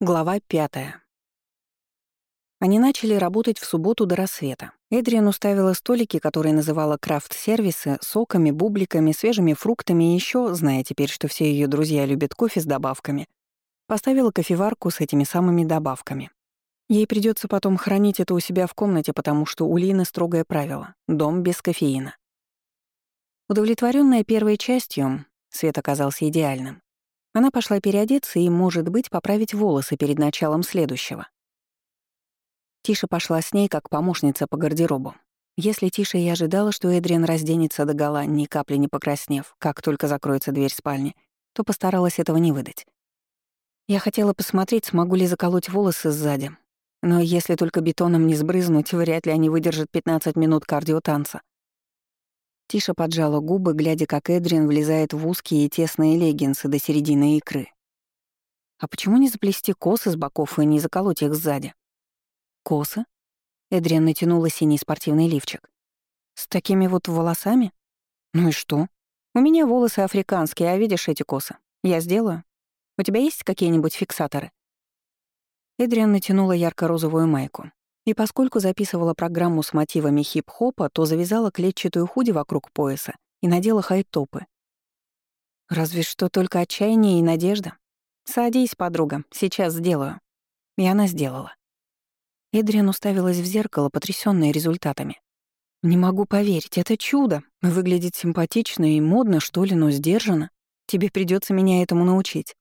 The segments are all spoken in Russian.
Глава пятая. Они начали работать в субботу до рассвета. Эдриан уставила столики, которые называла крафт-сервисы, соками, бубликами, свежими фруктами и еще, зная теперь, что все ее друзья любят кофе с добавками, поставила кофеварку с этими самыми добавками. Ей придется потом хранить это у себя в комнате, потому что у Лины строгое правило — дом без кофеина. Удовлетворенная первой частью, свет оказался идеальным, она пошла переодеться и, может быть, поправить волосы перед началом следующего. Тиша пошла с ней как помощница по гардеробу. Если Тиша и ожидала, что Эдриан разденется до гола, ни капли не покраснев, как только закроется дверь спальни, то постаралась этого не выдать. Я хотела посмотреть, смогу ли заколоть волосы сзади. Но если только бетоном не сбрызнуть, вряд ли они выдержат 15 минут кардиотанца. Тиша поджала губы, глядя, как Эдриан влезает в узкие и тесные леггинсы до середины икры. А почему не заплести косы с боков и не заколоть их сзади? Косы? Эдриан натянула синий спортивный лифчик. С такими вот волосами? Ну и что? У меня волосы африканские, а видишь эти косы? Я сделаю. У тебя есть какие-нибудь фиксаторы? Эдриан натянула ярко-розовую майку. И поскольку записывала программу с мотивами хип-хопа, то завязала клетчатую худи вокруг пояса и надела хай-топы. Разве что только отчаяние и надежда. «Садись, подруга, сейчас сделаю». И она сделала. Эдриан уставилась в зеркало, потрясённая результатами. «Не могу поверить, это чудо. Выглядит симпатично и модно, что ли, но сдержанно. Тебе придётся меня этому научить».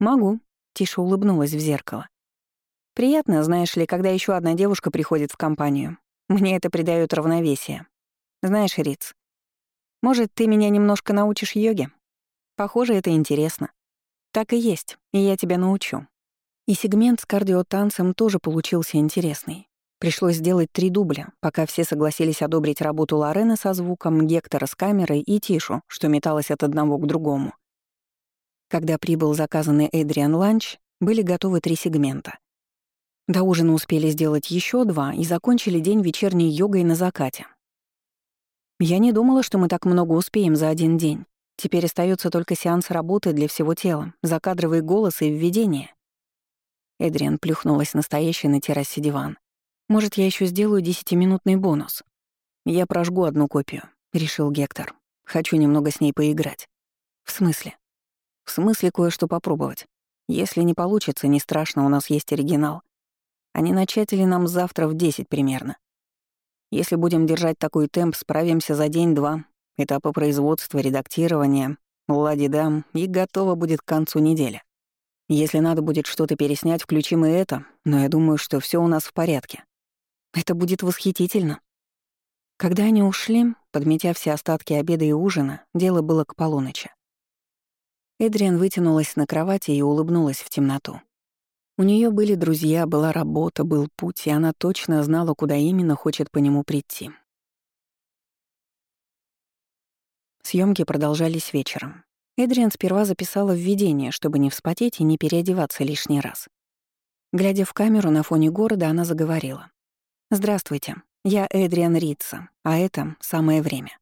«Могу», — тише улыбнулась в зеркало. Приятно, знаешь ли, когда еще одна девушка приходит в компанию. Мне это придает равновесие. Знаешь, Риц, может, ты меня немножко научишь йоге? Похоже, это интересно. Так и есть, и я тебя научу. И сегмент с кардиотанцем тоже получился интересный. Пришлось сделать три дубля, пока все согласились одобрить работу Лорены со звуком, Гектора с камерой и Тишу, что металась от одного к другому. Когда прибыл заказанный Эдриан ланч, были готовы три сегмента. До ужина успели сделать еще два и закончили день вечерней йогой на закате. Я не думала, что мы так много успеем за один день. Теперь остается только сеанс работы для всего тела, закадровый голос и введение. Эдриан плюхнулась настоящий на террасе диван. «Может, я еще сделаю десятиминутный бонус?» «Я прожгу одну копию», — решил Гектор. «Хочу немного с ней поиграть». «В смысле?» «В смысле кое-что попробовать. Если не получится, не страшно, у нас есть оригинал. Они начатели нам завтра в 10 примерно. Если будем держать такой темп, справимся за день-два. Этапы производства, редактирования, лади-дам, и готово будет к концу недели. Если надо будет что-то переснять, включим и это, но я думаю, что все у нас в порядке. Это будет восхитительно. Когда они ушли, подметя все остатки обеда и ужина, дело было к полуночи. Эдриан вытянулась на кровати и улыбнулась в темноту. У нее были друзья, была работа, был путь, и она точно знала, куда именно хочет по нему прийти. Съемки продолжались вечером. Эдриан сперва записала введение, чтобы не вспотеть и не переодеваться лишний раз. Глядя в камеру на фоне города, она заговорила. «Здравствуйте, я Эдриан Ритца, а это самое время».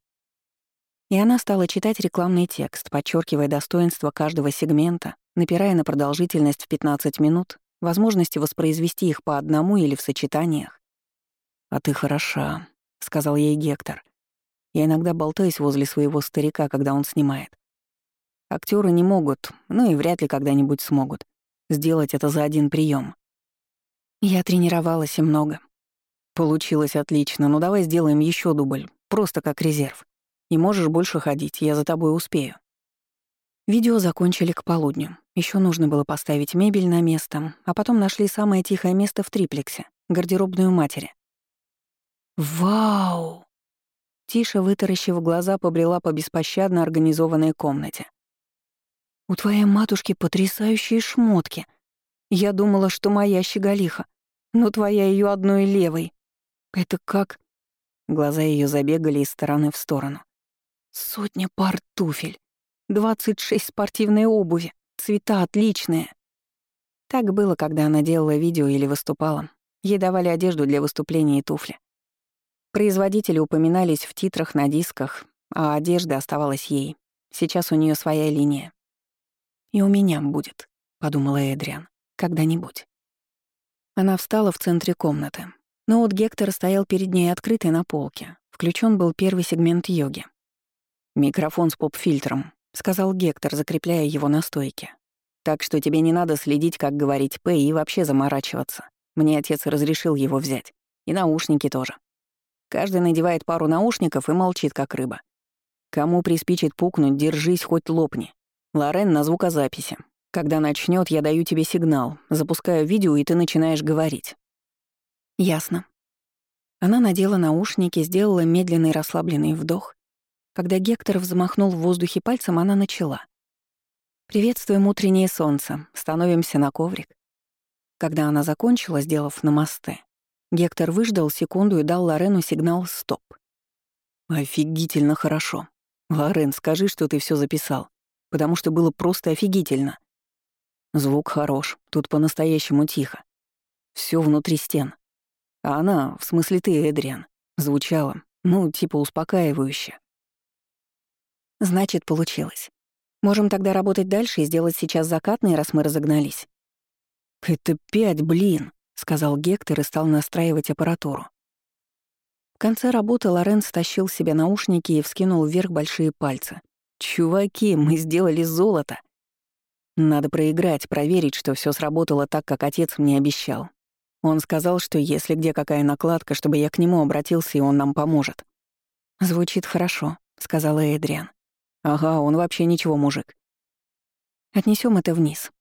И она стала читать рекламный текст, подчеркивая достоинство каждого сегмента, напирая на продолжительность в 15 минут возможности воспроизвести их по одному или в сочетаниях. «А ты хороша», — сказал ей Гектор. Я иногда болтаюсь возле своего старика, когда он снимает. Актеры не могут, ну и вряд ли когда-нибудь смогут, сделать это за один прием. Я тренировалась и много. Получилось отлично, ну давай сделаем еще дубль, просто как резерв. И можешь больше ходить, я за тобой успею. Видео закончили к полудню. Еще нужно было поставить мебель на место, а потом нашли самое тихое место в триплексе — гардеробную матери. «Вау!» Тиша, вытаращив глаза, побрела по беспощадно организованной комнате. «У твоей матушки потрясающие шмотки. Я думала, что моя щеголиха, но твоя ее одной левой. Это как...» Глаза ее забегали из стороны в сторону. «Сотня пар туфель. 26 спортивной обуви, цвета отличные. Так было, когда она делала видео или выступала. Ей давали одежду для выступления и туфли. Производители упоминались в титрах на дисках, а одежда оставалась ей. Сейчас у нее своя линия. «И у меня будет», — подумала Эдриан. Когда-нибудь. Она встала в центре комнаты. Ноут Гектора стоял перед ней открытый на полке. Включен был первый сегмент йоги. «Микрофон с поп-фильтром», — сказал Гектор, закрепляя его на стойке. «Так что тебе не надо следить, как говорить «п» и вообще заморачиваться. Мне отец разрешил его взять. И наушники тоже. Каждый надевает пару наушников и молчит, как рыба. Кому приспичит пукнуть, держись, хоть лопни. Лорен на звукозаписи. Когда начнет, я даю тебе сигнал, запускаю видео, и ты начинаешь говорить. Ясно. Она надела наушники, сделала медленный расслабленный вдох. Когда Гектор взмахнул в воздухе пальцем, она начала. «Приветствуем утреннее солнце. Становимся на коврик». Когда она закончила, сделав намасте, Гектор выждал секунду и дал Лорену сигнал «стоп». «Офигительно хорошо. Лорен, скажи, что ты все записал, потому что было просто офигительно. Звук хорош, тут по-настоящему тихо. Все внутри стен. А она, в смысле ты, Эдриан, звучала, ну, типа успокаивающе. Значит, получилось. Можем тогда работать дальше и сделать сейчас закатный, раз мы разогнались. Это пять, блин, сказал Гектор и стал настраивать аппаратуру. В конце работы Лорен стащил себе наушники и вскинул вверх большие пальцы. «Чуваки, мы сделали золото!» Надо проиграть, проверить, что все сработало так, как отец мне обещал. Он сказал, что если где какая накладка, чтобы я к нему обратился, и он нам поможет. «Звучит хорошо», — сказала Эдриан. «Ага, он вообще ничего, мужик». Отнесем это вниз».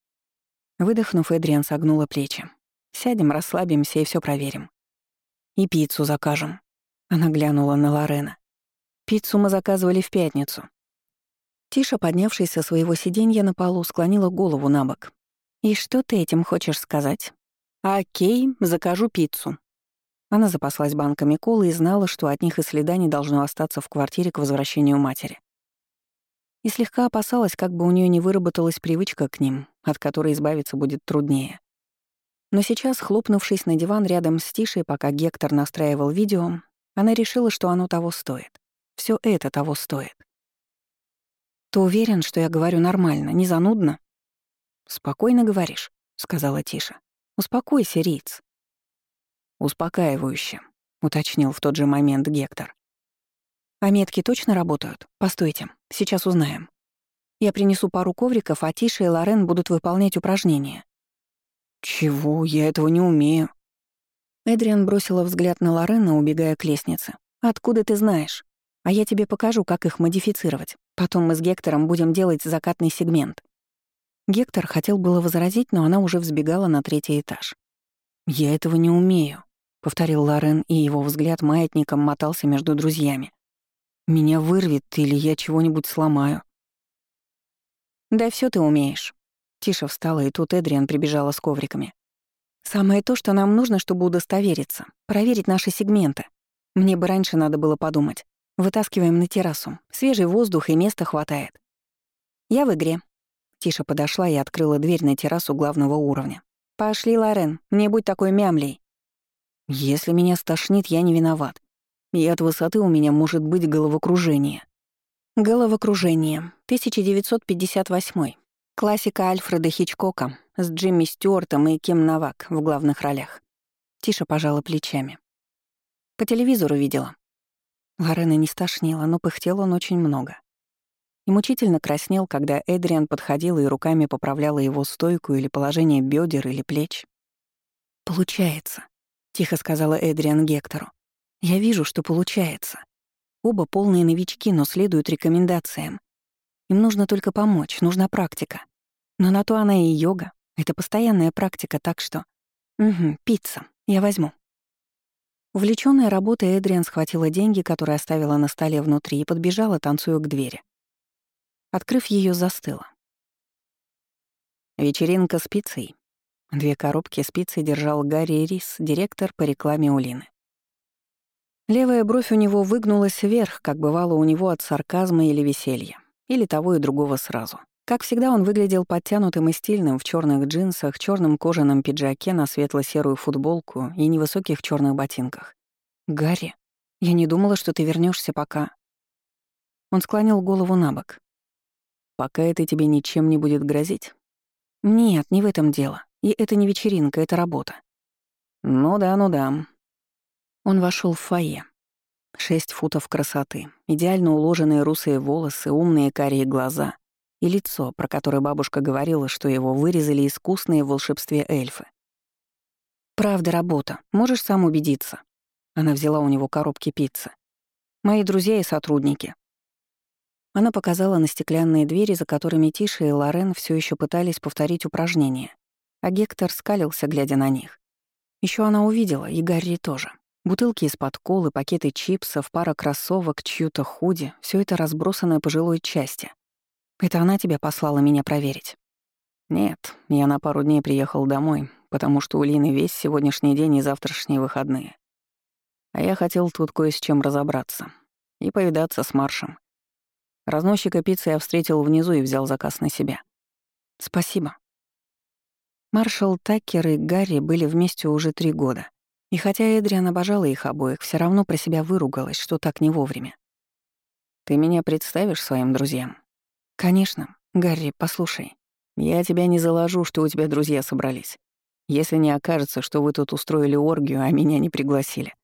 Выдохнув, Эдриан согнула плечи. «Сядем, расслабимся и все проверим. И пиццу закажем». Она глянула на Лорена. «Пиццу мы заказывали в пятницу». Тиша, поднявшись со своего сиденья на полу, склонила голову на бок. «И что ты этим хочешь сказать?» «Окей, закажу пиццу». Она запаслась банками колы и знала, что от них и следа не должно остаться в квартире к возвращению матери. И слегка опасалась, как бы у нее не выработалась привычка к ним, от которой избавиться будет труднее. Но сейчас, хлопнувшись на диван рядом с Тишей, пока Гектор настраивал видео, она решила, что оно того стоит. Все это того стоит. «Ты уверен, что я говорю нормально, не занудно?» «Спокойно говоришь», — сказала Тиша. «Успокойся, Риц». «Успокаивающе», — уточнил в тот же момент Гектор. «А метки точно работают? Постойте, сейчас узнаем. Я принесу пару ковриков, а Тиша и Лорен будут выполнять упражнения». «Чего? Я этого не умею», Эдриан бросила взгляд на Лорена, убегая к лестнице. «Откуда ты знаешь? А я тебе покажу, как их модифицировать. Потом мы с Гектором будем делать закатный сегмент». Гектор хотел было возразить, но она уже взбегала на третий этаж. «Я этого не умею», — повторил Лорен, и его взгляд маятником мотался между друзьями. «Меня вырвет или я чего-нибудь сломаю». «Да все ты умеешь». Тише встала, и тут Эдриан прибежала с ковриками. Самое то, что нам нужно, чтобы удостовериться, проверить наши сегменты. Мне бы раньше надо было подумать. Вытаскиваем на террасу. Свежий воздух и места хватает. Я в игре. Тиша подошла и открыла дверь на террасу главного уровня. «Пошли, Лорен, не будь такой мямлей». «Если меня стошнит, я не виноват. И от высоты у меня может быть головокружение». Головокружение. 1958. Классика Альфреда Хичкока с Джимми Стюартом и Ким Навак в главных ролях. Тише пожала плечами. По телевизору видела. Лорена не стошнила, но пыхтел он очень много. И мучительно краснел, когда Эдриан подходила и руками поправляла его стойку или положение бедер или плеч. «Получается», — тихо сказала Эдриан Гектору. «Я вижу, что получается. Оба полные новички, но следуют рекомендациям. Им нужно только помочь, нужна практика. Но на то она и йога. Это постоянная практика, так что... Угу, пицца. Я возьму. Увлечённая работой, Эдриан схватила деньги, которые оставила на столе внутри, и подбежала, танцуя к двери. Открыв её, застыла. Вечеринка с пиццей. Две коробки с пиццей держал Гарри Рис, директор по рекламе Улины. Левая бровь у него выгнулась вверх, как бывало у него от сарказма или веселья. Или того и другого сразу. Как всегда, он выглядел подтянутым и стильным в черных джинсах, черном кожаном пиджаке на светло-серую футболку и невысоких черных ботинках. «Гарри, я не думала, что ты вернешься пока...» Он склонил голову на бок. «Пока это тебе ничем не будет грозить?» «Нет, не в этом дело. И это не вечеринка, это работа. Ну да, ну да. Он вошел в фойе. Шесть футов красоты, идеально уложенные русые волосы, умные карие глаза и лицо, про которое бабушка говорила, что его вырезали искусные в волшебстве эльфы. «Правда работа, можешь сам убедиться». Она взяла у него коробки пиццы. «Мои друзья и сотрудники». Она показала на стеклянные двери, за которыми Тиша и Лорен все еще пытались повторить упражнение, а Гектор скалился, глядя на них. Еще она увидела, и Гарри тоже. Бутылки из-под колы, пакеты чипсов, пара кроссовок, чью-то худи — все это разбросанное по жилой части. Это она тебя послала меня проверить? Нет, я на пару дней приехал домой, потому что у Лины весь сегодняшний день и завтрашние выходные. А я хотел тут кое с чем разобраться и повидаться с Маршем. Разносчика пиццы я встретил внизу и взял заказ на себя. Спасибо. Маршал Такер и Гарри были вместе уже три года. И хотя Эдриан обожала их обоих, все равно про себя выругалась, что так не вовремя. «Ты меня представишь своим друзьям?» «Конечно. Гарри, послушай. Я тебя не заложу, что у тебя друзья собрались. Если не окажется, что вы тут устроили оргию, а меня не пригласили».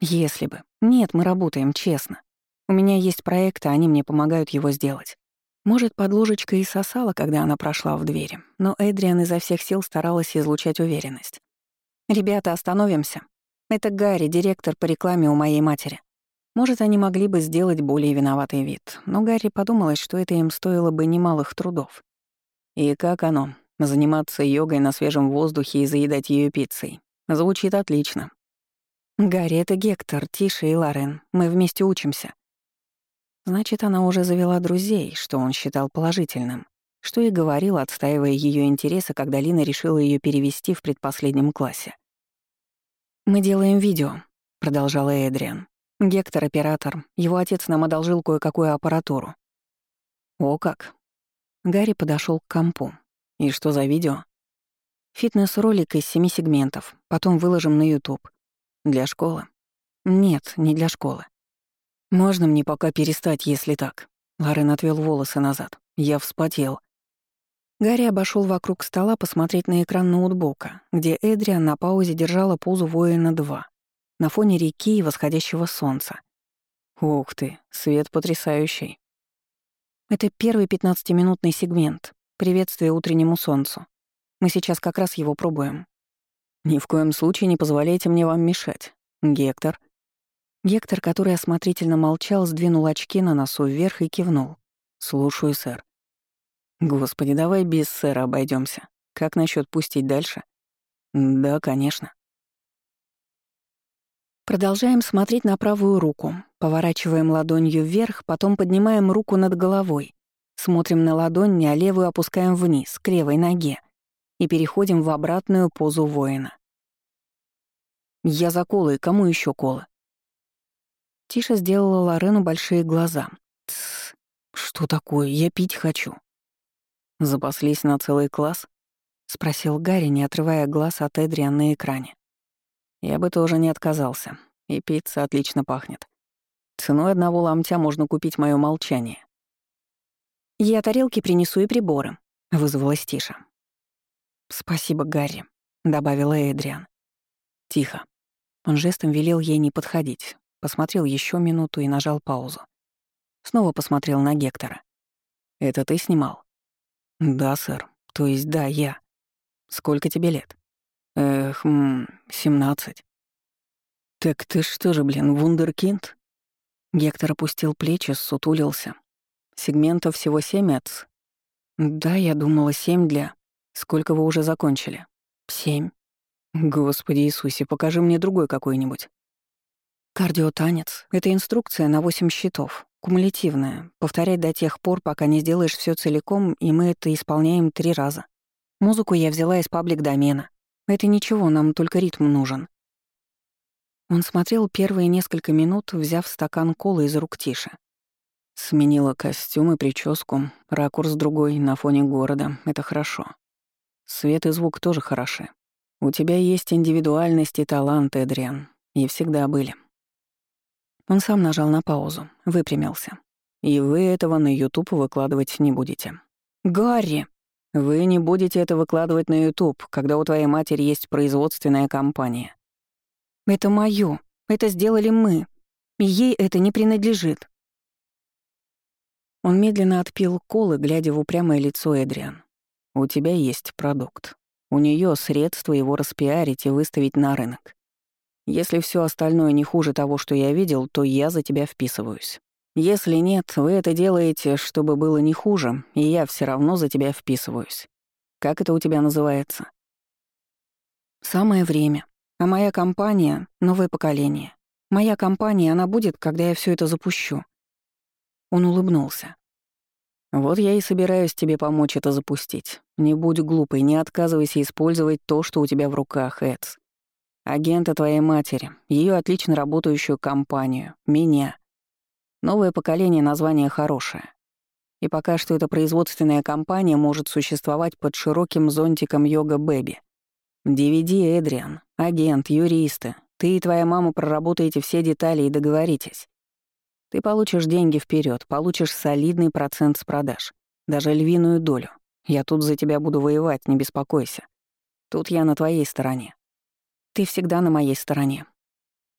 «Если бы. Нет, мы работаем, честно. У меня есть проект, а они мне помогают его сделать. Может, под ложечкой и сосала, когда она прошла в двери, но Эдриан изо всех сил старалась излучать уверенность. «Ребята, остановимся. Это Гарри, директор по рекламе у моей матери. Может, они могли бы сделать более виноватый вид, но Гарри подумалось, что это им стоило бы немалых трудов. И как оно? Заниматься йогой на свежем воздухе и заедать ее пиццей. Звучит отлично. Гарри, это Гектор, Тиша и Лорен. Мы вместе учимся. Значит, она уже завела друзей, что он считал положительным что и говорил, отстаивая ее интересы, когда Лина решила ее перевести в предпоследнем классе. «Мы делаем видео», — продолжала Эдриан. «Гектор — оператор. Его отец нам одолжил кое-какую аппаратуру». «О как!» Гарри подошел к компу. «И что за видео?» «Фитнес-ролик из семи сегментов. Потом выложим на YouTube. Для школы?» «Нет, не для школы». «Можно мне пока перестать, если так?» Ларен отвел волосы назад. Я вспотел. Гарри обошел вокруг стола посмотреть на экран ноутбука, где Эдриан на паузе держала позу воина-2 на фоне реки и восходящего солнца. Ух ты, свет потрясающий. Это первый 15-минутный сегмент, приветствие утреннему солнцу. Мы сейчас как раз его пробуем. Ни в коем случае не позволяйте мне вам мешать. Гектор. Гектор, который осмотрительно молчал, сдвинул очки на носу вверх и кивнул. «Слушаю, сэр». «Господи, давай без сэра обойдемся. Как насчет пустить дальше?» «Да, конечно». Продолжаем смотреть на правую руку. Поворачиваем ладонью вверх, потом поднимаем руку над головой. Смотрим на ладонь, а левую опускаем вниз, к левой ноге. И переходим в обратную позу воина. «Я за колы, кому еще колы?» Тиша сделала Лорену большие глаза. «Тссс, что такое? Я пить хочу». «Запаслись на целый класс?» — спросил Гарри, не отрывая глаз от Эдриан на экране. «Я бы тоже не отказался. И пицца отлично пахнет. Ценой одного ломтя можно купить мое молчание». «Я тарелки принесу и приборы», — вызвалась Тиша. «Спасибо, Гарри», — добавила Эдриан. «Тихо». Он жестом велел ей не подходить, посмотрел еще минуту и нажал паузу. Снова посмотрел на Гектора. «Это ты снимал?» «Да, сэр. То есть да, я. Сколько тебе лет?» «Эх, семнадцать». «Так ты что же, блин, вундеркинд?» Гектор опустил плечи, сутулился. «Сегментов всего семь, Эц?» «Да, я думала, семь для...» «Сколько вы уже закончили?» «Семь». «Господи Иисусе, покажи мне другой какой-нибудь». «Кардиотанец — это инструкция на восемь счетов. Кумулятивная. Повторять до тех пор, пока не сделаешь все целиком, и мы это исполняем три раза. Музыку я взяла из паблик-домена. Это ничего, нам только ритм нужен. Он смотрел первые несколько минут, взяв стакан колы из рук Тиши. Сменила костюм и прическу, ракурс другой на фоне города. Это хорошо. Свет и звук тоже хороши. У тебя есть индивидуальность и талант, Эдриан. И всегда были. Он сам нажал на паузу, выпрямился. «И вы этого на YouTube выкладывать не будете». «Гарри!» Вы не будете это выкладывать на YouTube, когда у твоей матери есть производственная компания. Это моё. Это сделали мы. Ей это не принадлежит. Он медленно отпил колы, глядя в упрямое лицо Эдриан. У тебя есть продукт. У нее средства его распиарить и выставить на рынок. Если все остальное не хуже того, что я видел, то я за тебя вписываюсь. Если нет, вы это делаете, чтобы было не хуже, и я все равно за тебя вписываюсь. Как это у тебя называется? Самое время. А моя компания — новое поколение. Моя компания, она будет, когда я все это запущу. Он улыбнулся. Вот я и собираюсь тебе помочь это запустить. Не будь глупой, не отказывайся использовать то, что у тебя в руках, Эдс. Агента твоей матери, ее отлично работающую компанию, меня. Новое поколение название хорошее. И пока что эта производственная компания может существовать под широким зонтиком Йога Бэби. DVD Эдриан, агент, юристы. Ты и твоя мама проработаете все детали и договоритесь. Ты получишь деньги вперед, получишь солидный процент с продаж, даже львиную долю. Я тут за тебя буду воевать, не беспокойся. Тут я на твоей стороне. Ты всегда на моей стороне.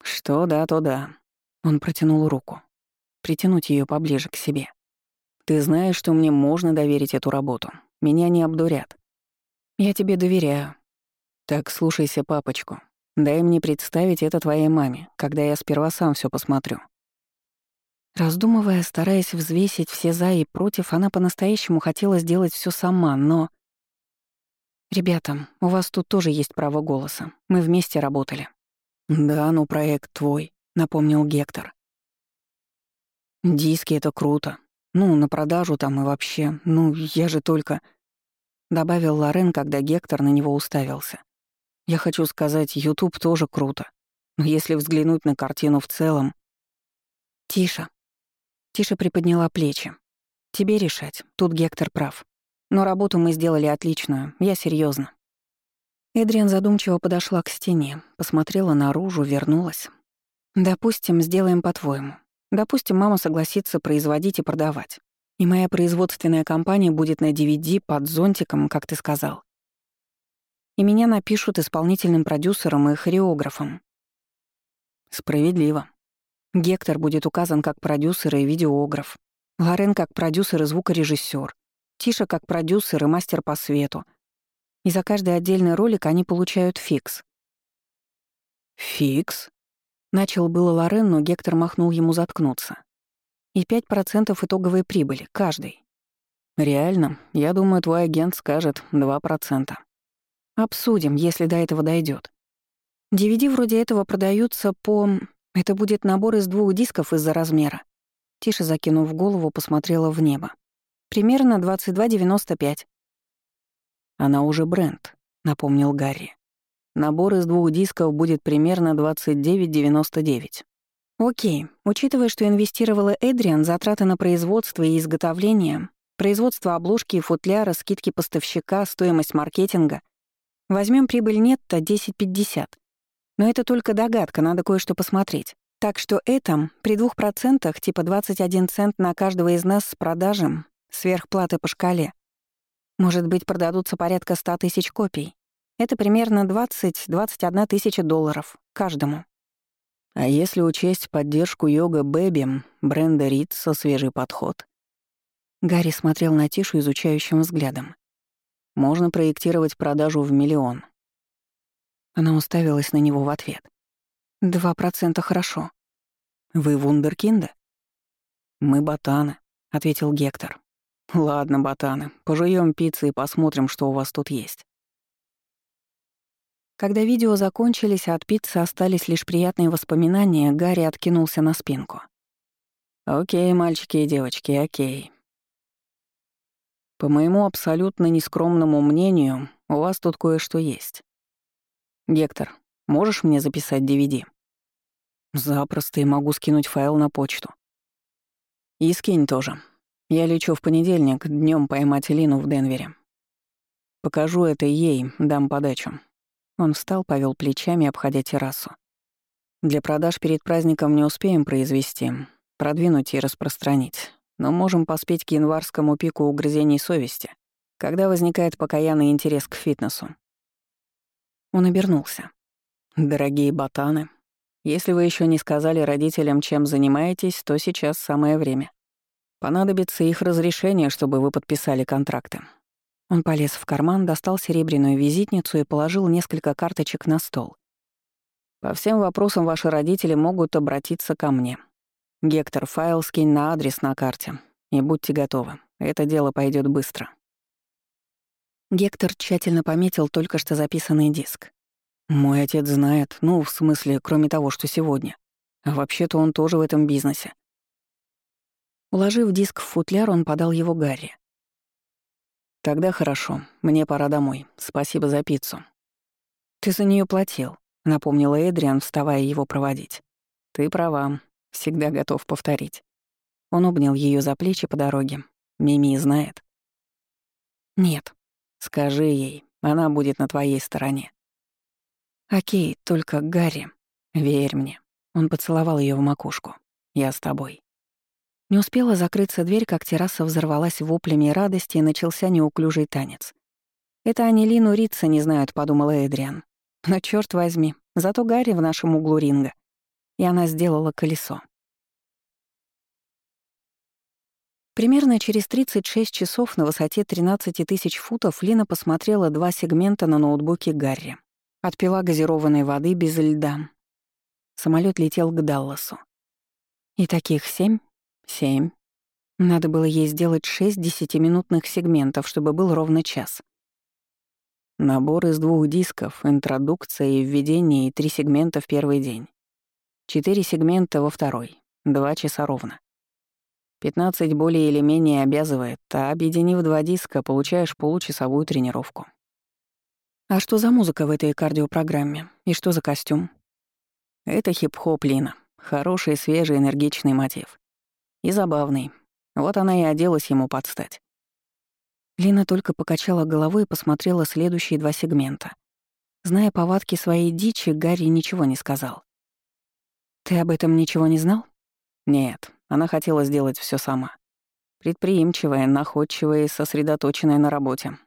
Что да, то да. Он протянул руку притянуть ее поближе к себе. «Ты знаешь, что мне можно доверить эту работу. Меня не обдурят». «Я тебе доверяю». «Так слушайся папочку. Дай мне представить это твоей маме, когда я сперва сам все посмотрю». Раздумывая, стараясь взвесить все «за» и «против», она по-настоящему хотела сделать все сама, но... «Ребята, у вас тут тоже есть право голоса. Мы вместе работали». «Да, ну проект твой», — напомнил Гектор. Диски — это круто. Ну, на продажу там и вообще. Ну, я же только...» Добавил Лорен, когда Гектор на него уставился. «Я хочу сказать, YouTube тоже круто. Но если взглянуть на картину в целом...» «Тише». Тише приподняла плечи. «Тебе решать. Тут Гектор прав. Но работу мы сделали отличную. Я серьезно. Эдриан задумчиво подошла к стене, посмотрела наружу, вернулась. «Допустим, сделаем по-твоему. Допустим, мама согласится производить и продавать. И моя производственная компания будет на DVD под зонтиком, как ты сказал. И меня напишут исполнительным продюсером и хореографом. Справедливо. Гектор будет указан как продюсер и видеограф. Лорен как продюсер и звукорежиссер. Тиша как продюсер и мастер по свету. И за каждый отдельный ролик они получают фикс. Фикс? Начал было Лорен, но Гектор махнул ему заткнуться. И 5% итоговой прибыли, каждый. Реально, я думаю, твой агент скажет 2%. Обсудим, если до этого дойдет. DVD вроде этого продаются по... Это будет набор из двух дисков из-за размера. Тише закинув голову, посмотрела в небо. Примерно 22,95. Она уже бренд, напомнил Гарри. Набор из двух дисков будет примерно 29,99. Окей, учитывая, что инвестировала Эдриан, затраты на производство и изготовление, производство обложки и футляра, скидки поставщика, стоимость маркетинга, возьмем прибыль нетто 10,50. Но это только догадка, надо кое-что посмотреть. Так что это при двух процентах, типа 21 цент на каждого из нас с продажем, сверхплаты по шкале. Может быть, продадутся порядка 100 тысяч копий. Это примерно 20-21 тысяча долларов каждому. А если учесть поддержку йога Бэби, бренда Ritz свежий подход? Гарри смотрел на Тишу изучающим взглядом. Можно проектировать продажу в миллион. Она уставилась на него в ответ. «Два процента хорошо». «Вы вундеркинды?» «Мы ботаны», — ответил Гектор. «Ладно, ботаны, пожуем пиццы и посмотрим, что у вас тут есть». Когда видео закончились, а от пиццы остались лишь приятные воспоминания, Гарри откинулся на спинку. «Окей, мальчики и девочки, окей. По моему абсолютно нескромному мнению, у вас тут кое-что есть. Гектор, можешь мне записать DVD?» «Запросто, и могу скинуть файл на почту». «И скинь тоже. Я лечу в понедельник, днем поймать Лину в Денвере. Покажу это ей, дам подачу. Он встал, повел плечами, обходя террасу. Для продаж перед праздником не успеем произвести, продвинуть и распространить, но можем поспеть к январскому пику угрызений совести. Когда возникает покаянный интерес к фитнесу? Он обернулся. Дорогие ботаны, если вы еще не сказали родителям, чем занимаетесь, то сейчас самое время. Понадобится их разрешение, чтобы вы подписали контракты. Он полез в карман, достал серебряную визитницу и положил несколько карточек на стол. По всем вопросам ваши родители могут обратиться ко мне. Гектор, файл скинь на адрес на карте. И будьте готовы. Это дело пойдет быстро. Гектор тщательно пометил только что записанный диск. Мой отец знает, ну, в смысле, кроме того, что сегодня. А вообще-то он тоже в этом бизнесе. Уложив диск в футляр, он подал его Гарри. «Тогда хорошо. Мне пора домой. Спасибо за пиццу». «Ты за нее платил», — напомнила Эдриан, вставая его проводить. «Ты права. Всегда готов повторить». Он обнял ее за плечи по дороге. Мими знает. «Нет». «Скажи ей, она будет на твоей стороне». «Окей, только Гарри, верь мне». Он поцеловал ее в макушку. «Я с тобой». Не успела закрыться дверь, как терраса взорвалась воплями радости и начался неуклюжий танец. «Это они Лину Рица не знают», — подумала Эдриан. «Но черт возьми, зато Гарри в нашем углу ринга». И она сделала колесо. Примерно через 36 часов на высоте 13 тысяч футов Лина посмотрела два сегмента на ноутбуке Гарри. Отпила газированной воды без льда. Самолет летел к Далласу. И таких семь? Семь. Надо было ей сделать шесть десятиминутных сегментов, чтобы был ровно час. Набор из двух дисков, интродукция и введение и три сегмента в первый день. Четыре сегмента во второй. Два часа ровно. Пятнадцать более или менее обязывает, а объединив два диска, получаешь получасовую тренировку. А что за музыка в этой кардиопрограмме? И что за костюм? Это хип-хоп Лина. Хороший, свежий, энергичный мотив. И забавный. Вот она и оделась ему под стать. Лина только покачала головой и посмотрела следующие два сегмента. Зная повадки своей дичи, Гарри ничего не сказал. «Ты об этом ничего не знал?» «Нет, она хотела сделать все сама. Предприимчивая, находчивая и сосредоточенная на работе.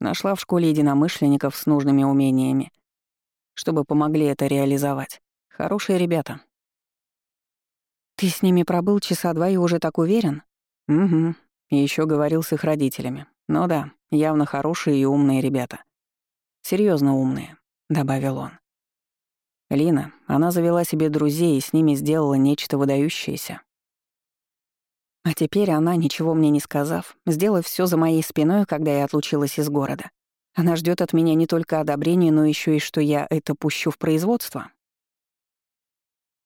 Нашла в школе единомышленников с нужными умениями, чтобы помогли это реализовать. Хорошие ребята. Ты с ними пробыл часа два и уже так уверен? Угу. И еще говорил с их родителями. Ну да, явно хорошие и умные ребята. Серьезно умные, добавил он. Лина, она завела себе друзей и с ними сделала нечто выдающееся. А теперь она, ничего мне не сказав, сделав все за моей спиной, когда я отлучилась из города. Она ждет от меня не только одобрения, но еще и что я это пущу в производство.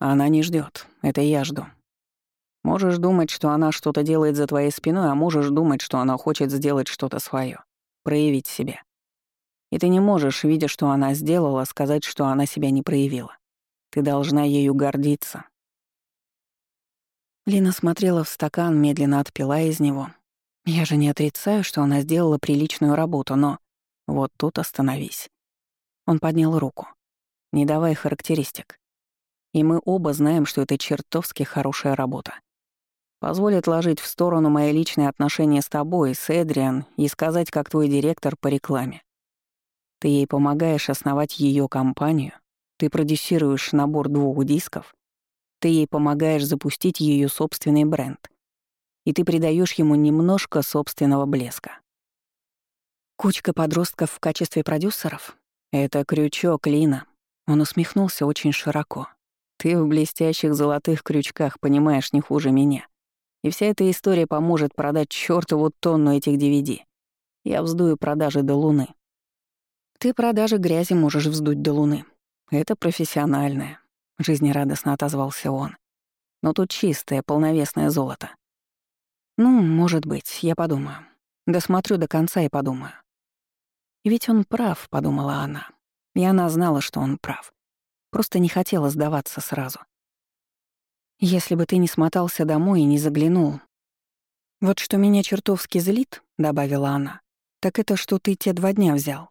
Она не ждет, это я жду. Можешь думать, что она что-то делает за твоей спиной, а можешь думать, что она хочет сделать что-то свое, проявить себя. И ты не можешь, видя, что она сделала, сказать, что она себя не проявила. Ты должна ею гордиться, Лина смотрела в стакан, медленно отпила из него. Я же не отрицаю, что она сделала приличную работу, но... Вот тут остановись. Он поднял руку. Не давай характеристик. И мы оба знаем, что это чертовски хорошая работа. Позволь отложить в сторону мои личные отношения с тобой, с Эдриан, и сказать, как твой директор по рекламе. Ты ей помогаешь основать ее компанию, ты продюсируешь набор двух дисков, ты ей помогаешь запустить ее собственный бренд. И ты придаешь ему немножко собственного блеска. Кучка подростков в качестве продюсеров — это крючок Лина. Он усмехнулся очень широко. Ты в блестящих золотых крючках понимаешь не хуже меня. И вся эта история поможет продать чёртову тонну этих DVD. Я вздую продажи до луны. Ты продажи грязи можешь вздуть до луны. Это профессиональное. — жизнерадостно отозвался он. «Но тут чистое, полновесное золото». «Ну, может быть, я подумаю. Досмотрю до конца и подумаю». «И ведь он прав», — подумала она. И она знала, что он прав. Просто не хотела сдаваться сразу. «Если бы ты не смотался домой и не заглянул...» «Вот что меня чертовски злит», — добавила она, «так это что ты те два дня взял.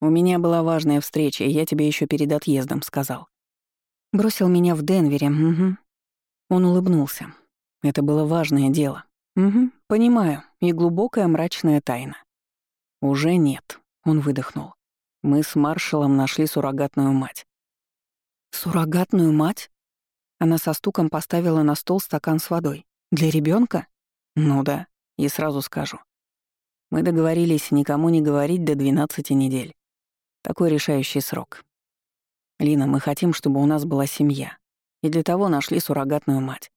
У меня была важная встреча, я тебе еще перед отъездом сказал. Бросил меня в Денвере, угу. Он улыбнулся. Это было важное дело. Угу, понимаю. И глубокая мрачная тайна. «Уже нет», — он выдохнул. «Мы с маршалом нашли суррогатную мать». «Суррогатную мать?» Она со стуком поставила на стол стакан с водой. «Для ребенка? «Ну да, и сразу скажу. Мы договорились никому не говорить до 12 недель. Такой решающий срок. Лина, мы хотим, чтобы у нас была семья. И для того нашли суррогатную мать.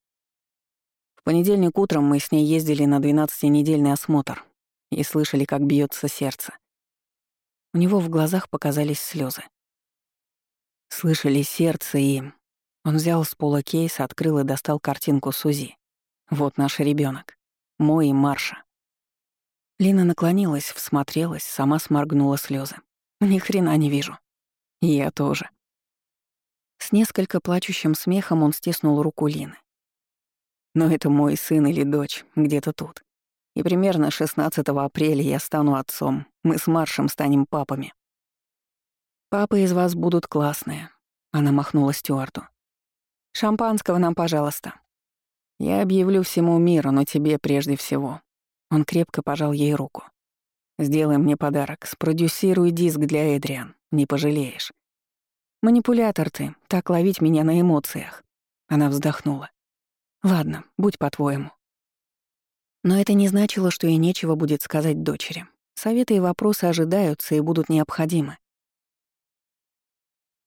В понедельник утром мы с ней ездили на 12-недельный осмотр и слышали, как бьется сердце. У него в глазах показались слезы. Слышали сердце и... Он взял с пола кейс, открыл и достал картинку Сузи. Вот наш ребенок, Мой и Марша. Лина наклонилась, всмотрелась, сама сморгнула слезы. Ни хрена не вижу. Я тоже. С несколько плачущим смехом он стиснул руку Лины. Но это мой сын или дочь, где-то тут. И примерно 16 апреля я стану отцом. Мы с Маршем станем папами. Папы из вас будут классные. Она махнула Стюарту. Шампанского нам, пожалуйста. Я объявлю всему миру, но тебе прежде всего. Он крепко пожал ей руку. Сделай мне подарок, спродюсируй диск для Эдриан, не пожалеешь. «Манипулятор ты, так ловить меня на эмоциях». Она вздохнула. «Ладно, будь по-твоему». Но это не значило, что ей нечего будет сказать дочери. Советы и вопросы ожидаются и будут необходимы.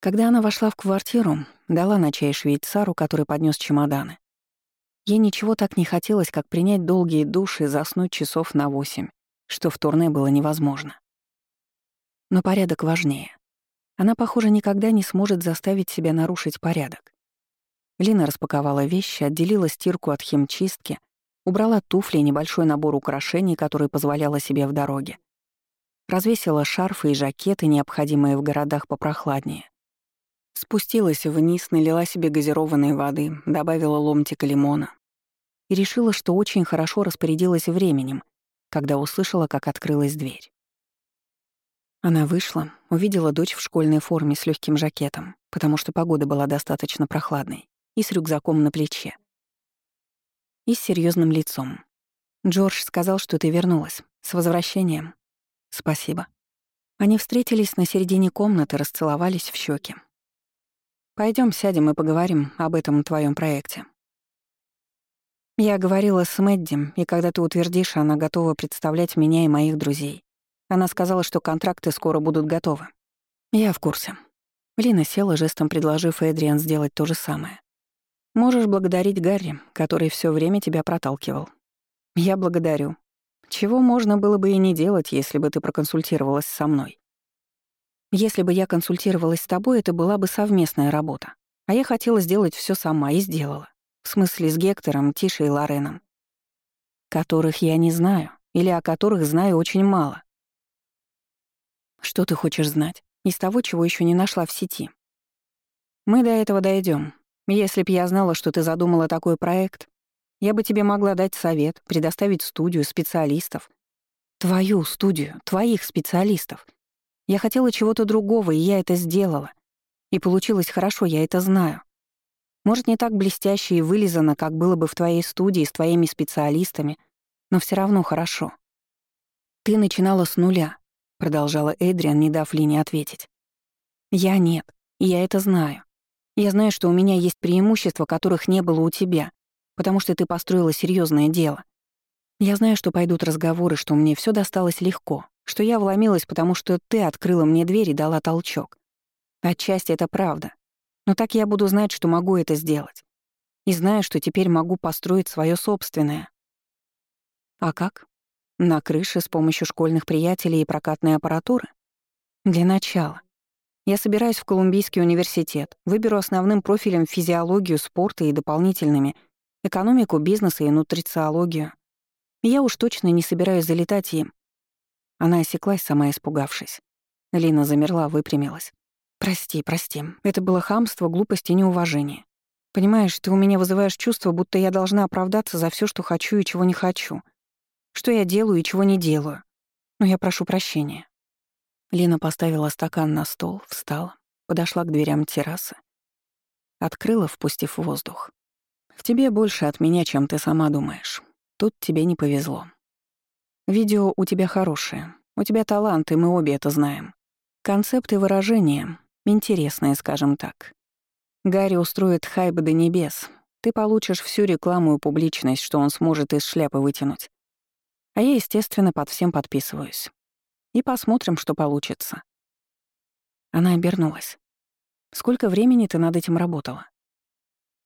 Когда она вошла в квартиру, дала на чай швейцару, который поднес чемоданы. Ей ничего так не хотелось, как принять долгие души и заснуть часов на восемь, что в турне было невозможно. Но порядок важнее. Она, похоже, никогда не сможет заставить себя нарушить порядок. Лина распаковала вещи, отделила стирку от химчистки, убрала туфли и небольшой набор украшений, который позволяла себе в дороге. Развесила шарфы и жакеты, необходимые в городах попрохладнее. Спустилась вниз, налила себе газированной воды, добавила ломтика лимона и решила, что очень хорошо распорядилась временем, когда услышала, как открылась дверь. Она вышла, увидела дочь в школьной форме с легким жакетом, потому что погода была достаточно прохладной, и с рюкзаком на плече. И с серьезным лицом. «Джордж сказал, что ты вернулась. С возвращением». «Спасибо». Они встретились на середине комнаты, расцеловались в щеки. Пойдем сядем и поговорим об этом твоем проекте. Я говорила с Мэдди, и когда ты утвердишь, она готова представлять меня и моих друзей. Она сказала, что контракты скоро будут готовы. Я в курсе. Лина села, жестом предложив Эдриан сделать то же самое. Можешь благодарить Гарри, который все время тебя проталкивал. Я благодарю. Чего можно было бы и не делать, если бы ты проконсультировалась со мной. Если бы я консультировалась с тобой, это была бы совместная работа. А я хотела сделать все сама и сделала. В смысле, с Гектором, Тишей и Лореном. Которых я не знаю, или о которых знаю очень мало. Что ты хочешь знать? Из того, чего еще не нашла в сети. Мы до этого дойдем. Если б я знала, что ты задумала такой проект, я бы тебе могла дать совет, предоставить студию, специалистов. Твою студию, твоих специалистов. Я хотела чего-то другого, и я это сделала. И получилось хорошо, я это знаю. Может, не так блестяще и вылизано, как было бы в твоей студии с твоими специалистами, но все равно хорошо. Ты начинала с нуля, — продолжала Эдриан, не дав Лине ответить. «Я нет, и я это знаю. Я знаю, что у меня есть преимущества, которых не было у тебя, потому что ты построила серьезное дело. Я знаю, что пойдут разговоры, что мне все досталось легко, что я вломилась, потому что ты открыла мне дверь и дала толчок. Отчасти это правда. Но так я буду знать, что могу это сделать. И знаю, что теперь могу построить свое собственное. А как? На крыше с помощью школьных приятелей и прокатной аппаратуры? Для начала. Я собираюсь в Колумбийский университет, выберу основным профилем физиологию спорта и дополнительными — экономику, бизнеса и нутрициологию. Я уж точно не собираюсь залетать им. Она осеклась, сама испугавшись. Лина замерла, выпрямилась. «Прости, прости. Это было хамство, глупость и неуважение. Понимаешь, ты у меня вызываешь чувство, будто я должна оправдаться за все, что хочу и чего не хочу что я делаю и чего не делаю. Но я прошу прощения». Лина поставила стакан на стол, встала, подошла к дверям террасы. Открыла, впустив воздух. «В тебе больше от меня, чем ты сама думаешь. Тут тебе не повезло. Видео у тебя хорошее. У тебя талант, и мы обе это знаем. Концепты выражения интересные, скажем так. Гарри устроит хайп до небес. Ты получишь всю рекламу и публичность, что он сможет из шляпы вытянуть. А я, естественно, под всем подписываюсь. И посмотрим, что получится. Она обернулась. Сколько времени ты над этим работала?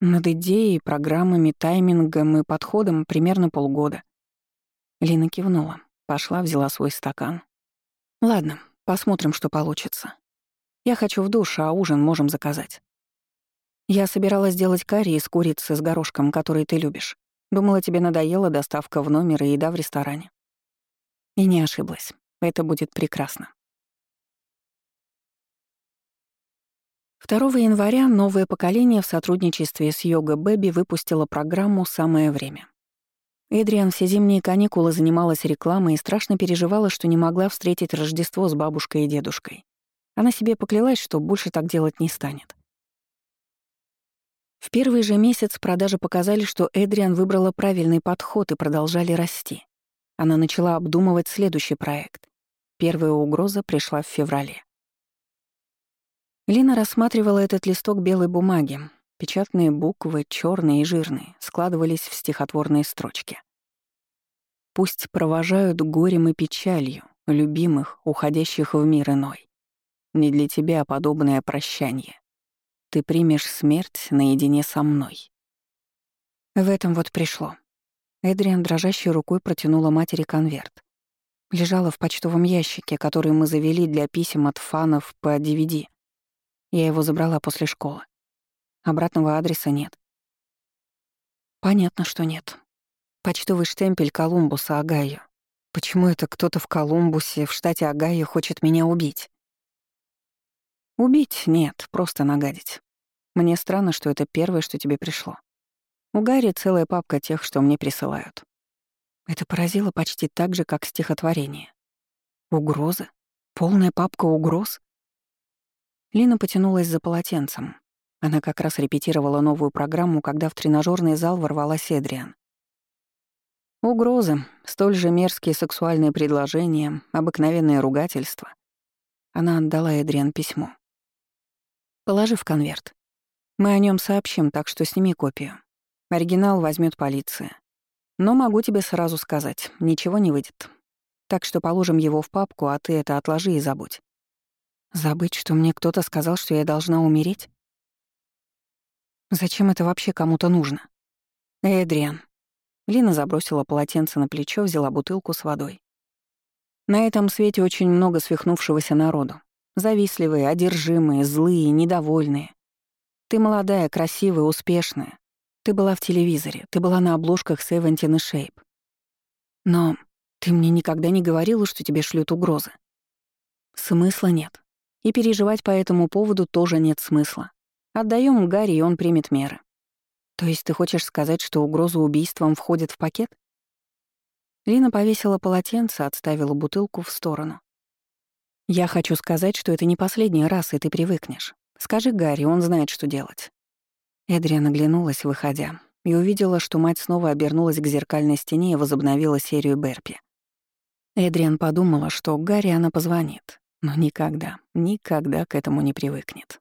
Над идеей, программами, таймингом и подходом примерно полгода. Лина кивнула, пошла, взяла свой стакан. Ладно, посмотрим, что получится. Я хочу в душ, а ужин можем заказать. Я собиралась сделать карри из курицы с горошком, который ты любишь. Думала, тебе надоела доставка в номер и еда в ресторане. И не ошиблась. Это будет прекрасно. 2 января новое поколение в сотрудничестве с Йога Бэби выпустило программу «Самое время». Эдриан все зимние каникулы занималась рекламой и страшно переживала, что не могла встретить Рождество с бабушкой и дедушкой. Она себе поклялась, что больше так делать не станет. В первый же месяц продажи показали, что Эдриан выбрала правильный подход и продолжали расти. Она начала обдумывать следующий проект. Первая угроза пришла в феврале. Лина рассматривала этот листок белой бумаги. Печатные буквы, черные и жирные, складывались в стихотворные строчки. «Пусть провожают горем и печалью любимых, уходящих в мир иной. Не для тебя подобное прощание. Ты примешь смерть наедине со мной». В этом вот пришло. Эдриан дрожащей рукой протянула матери конверт. Лежала в почтовом ящике, который мы завели для писем от фанов по DVD. Я его забрала после школы. Обратного адреса нет. Понятно, что нет. Почтовый штемпель Колумбуса Огайо. Почему это кто-то в Колумбусе, в штате Огайо, хочет меня убить? Убить? Нет, просто нагадить. Мне странно, что это первое, что тебе пришло. У Гарри целая папка тех, что мне присылают. Это поразило почти так же, как стихотворение. Угрозы? Полная папка угроз? Лина потянулась за полотенцем. Она как раз репетировала новую программу, когда в тренажерный зал ворвалась Эдриан. Угрозы, столь же мерзкие сексуальные предложения, обыкновенные ругательства. Она отдала Эдриан письмо. «Положи в конверт. Мы о нем сообщим, так что сними копию. Оригинал возьмет полиция. Но могу тебе сразу сказать, ничего не выйдет. Так что положим его в папку, а ты это отложи и забудь. Забыть, что мне кто-то сказал, что я должна умереть? Зачем это вообще кому-то нужно? Эдриан. Лина забросила полотенце на плечо, взяла бутылку с водой. На этом свете очень много свихнувшегося народу. Завистливые, одержимые, злые, недовольные. Ты молодая, красивая, успешная. Ты была в телевизоре, ты была на обложках Севентин и Шейп. Но ты мне никогда не говорила, что тебе шлют угрозы. Смысла нет. И переживать по этому поводу тоже нет смысла. Отдаем Гарри, и он примет меры. То есть ты хочешь сказать, что угроза убийством входит в пакет? Лина повесила полотенце, отставила бутылку в сторону. Я хочу сказать, что это не последний раз, и ты привыкнешь. Скажи Гарри, он знает, что делать. Эдриан оглянулась, выходя, и увидела, что мать снова обернулась к зеркальной стене и возобновила серию Берпи. Эдриан подумала, что Гарри она позвонит, но никогда, никогда к этому не привыкнет.